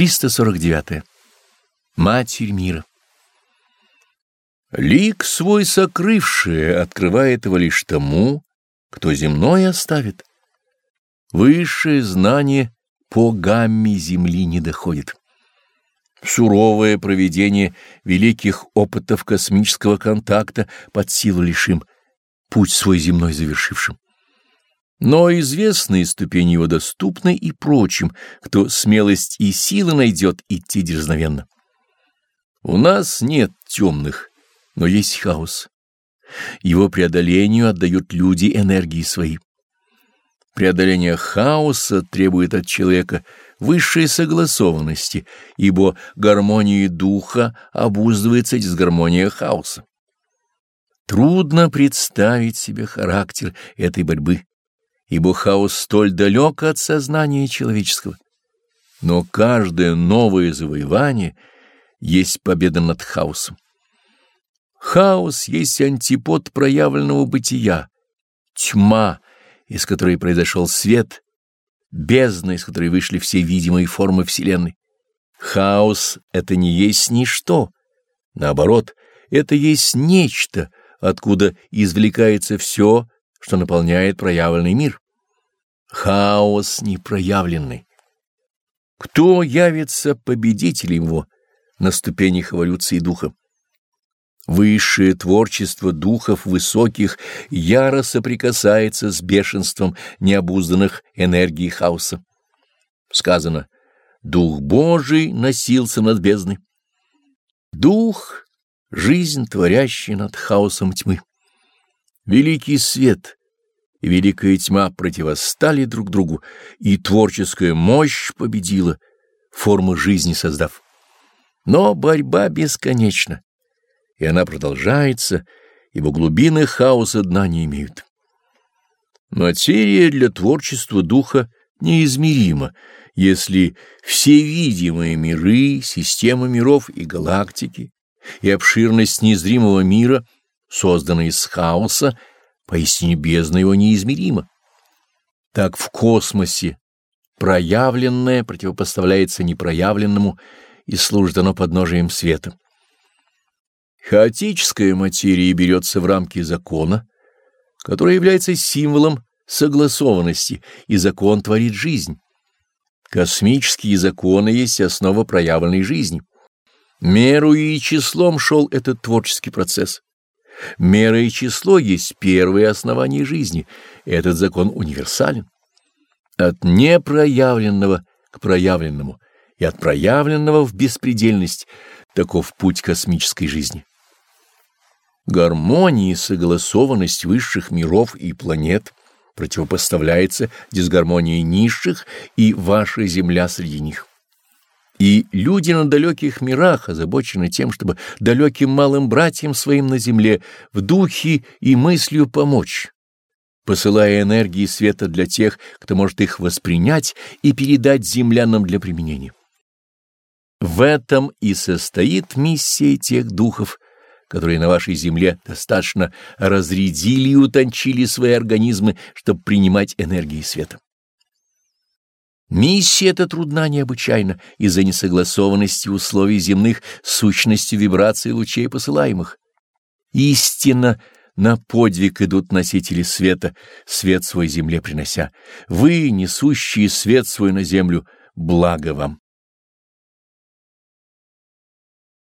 349. Матерь мира. Лик свой сокрывший открывает его лишь тому, кто земной оставит. Высшее знание по гамме земли не доходит. Суровое проведение великих опытов космического контакта под силу лишим, путь свой земной завершившим. Но известные ступени его доступны и прочим, кто смелость и силы найдет идти дерзновенно. У нас нет темных, но есть хаос. Его преодолению отдают люди энергии свои. Преодоление хаоса требует от человека высшей согласованности, ибо гармонией духа обуздывается дисгармония хаоса. Трудно представить себе характер этой борьбы ибо хаос столь далек от сознания человеческого. Но каждое новое завоевание есть победа над хаосом. Хаос есть антипод проявленного бытия, тьма, из которой произошел свет, бездна, из которой вышли все видимые формы Вселенной. Хаос — это не есть ничто, наоборот, это есть нечто, откуда извлекается все, что наполняет проявленный мир. Хаос непроявленный. Кто явится победителем его на ступенях эволюции духа? Высшее творчество духов высоких яро соприкасается с бешенством необузданных энергий хаоса. Сказано, Дух Божий носился над бездной. Дух — жизнь, творящая над хаосом тьмы. Великий свет и великая тьма противостали друг другу, и творческая мощь победила, формы жизни создав. Но борьба бесконечна, и она продолжается, ибо глубины хаоса дна не имеют. Материя для творчества духа неизмерима, если все видимые миры, системы миров и галактики, и обширность незримого мира — созданный из хаоса, поистине бездна его неизмерима. Так в космосе проявленное противопоставляется непроявленному и служит оно подножием света. Хаотическая материя берется в рамки закона, который является символом согласованности, и закон творит жизнь. Космические законы есть основа проявленной жизни. Меру и числом шел этот творческий процесс. Мера и число есть первые основания жизни. Этот закон универсален. От непроявленного к проявленному и от проявленного в беспредельность — таков путь космической жизни. Гармония и согласованность высших миров и планет противопоставляется дисгармонии низших и ваша Земля среди них. И люди на далеких мирах озабочены тем, чтобы далеким малым братьям своим на земле в духе и мыслью помочь, посылая энергии света для тех, кто может их воспринять и передать землянам для применения. В этом и состоит миссия тех духов, которые на вашей земле достаточно разрядили и утончили свои организмы, чтобы принимать энергии света. Миссия эта трудна необычайно из-за несогласованности условий земных с сущностью вибраций лучей посылаемых. Истинно на подвиг идут носители света, свет свой земле принося. Вы, несущие свет свой на землю, благо вам.